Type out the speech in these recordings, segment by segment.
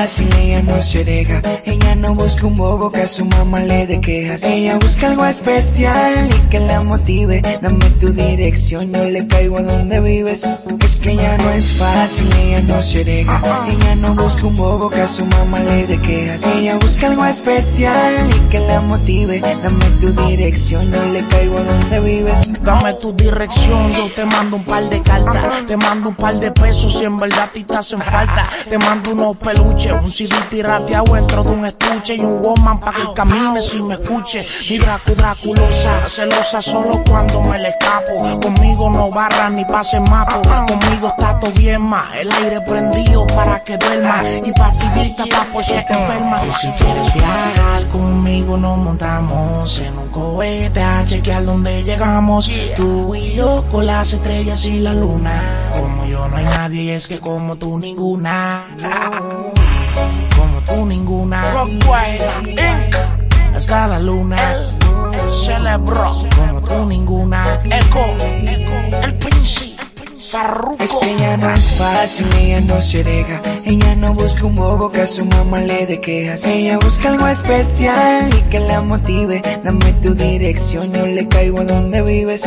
no se deja. Ella no busca un bobo que a su mamá le dé quejas. Ella busca algo especial y que la motive. Dame tu dirección, yo le caigo a donde vives. Es que ella no es fácil, ella no se deja. Ella no busca un bobo que a su mamá le dé quejas. Ella busca algo especial y que la motive. Dame tu dirección, yo le caigo a donde vives. Dame tu dirección, yo te mando un par de cartas. Te mando un par de pesos si en verdad a ti te hacen falta. Te mando unos peluches, un CD pirateado dentro de un estuche y un woman para que camine si me escuche. Mi Dracu Draculosa, celosa solo cuando me le escapo. Conmigo no barra ni pase mapo. Conmigo está todo bien más. El aire prendido para que duerma. Y pastillita pa' por si te enfermas. Y si quieres viajar conmigo nos montamos en un cohete a chequear dónde llegamos. Tú y yo con las estrellas y la luna. Como yo no hay nadie y es que como tú ninguna. Inc. Hasta la luna. Celebró como tú ninguna. Eco. El príncipe. Farruko. Es que ella no es fácil, ella no se deja. Ella no busca un bobo que a su mamá le dé quejas. Ella busca algo especial y que la motive. Dame tu dirección, yo le caigo a donde vives.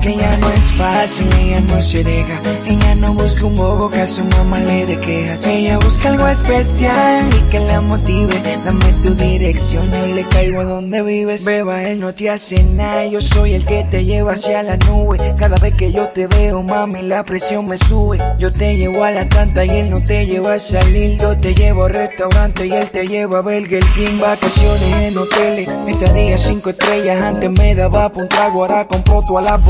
Que ella no es fácil, ella no se deja. Ella no busca un bobo que a su mamá le dé quejas. Ella busca algo especial y que la motive. Dame tu dirección, yo le caigo a donde vives. Beba, él no te hace nada, yo soy el que te lleva hacia la nube. Cada vez que yo te veo, mami, la presión me sube. Yo te llevo a la tanta y él no te lleva a salir. Yo te llevo al restaurante y él te lleva a Burger King. Vacaciones en hoteles, estadía cinco estrellas. Antes me daba pa' un trago, ahora compro todas las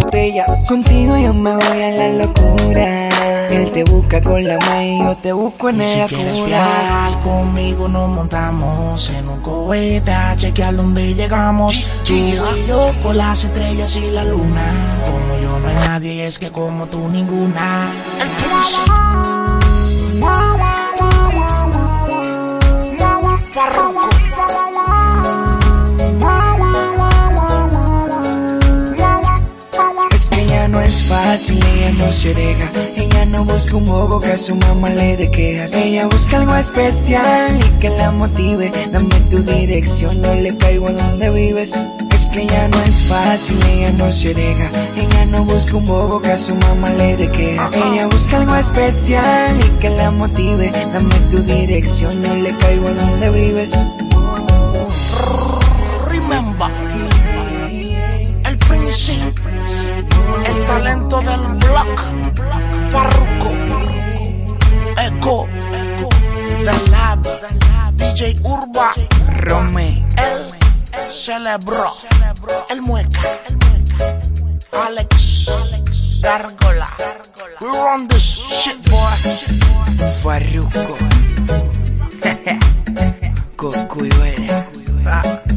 Contigo yo me voy a la locura. Él te busca con la maíz, yo te busco en Y si la quieres viajar conmigo nos montamos en un cohete a chequear dónde llegamos. Tú y yo con las estrellas y la luna. Como yo no hay nadie es que como tú ninguna. El príncipe. Ella no no busca un bobo que a su mamá le dé quejas. Ella busca algo especial y que la motive. Dame tu dirección, yo le caigo a donde vives. Es que ella no es fácil, ella no deja. Ella no busca un bobo que a su mamá le dé quejas. Ella busca algo especial y que la motive. Dame tu dirección, yo le caigo a donde vives. Remember. Farruko. Echo. The Lab. DJ Urba. Rome. El celebró. El mueca. Alex. Gargola. We run this shit, boy. Farruko. Cocuyuela.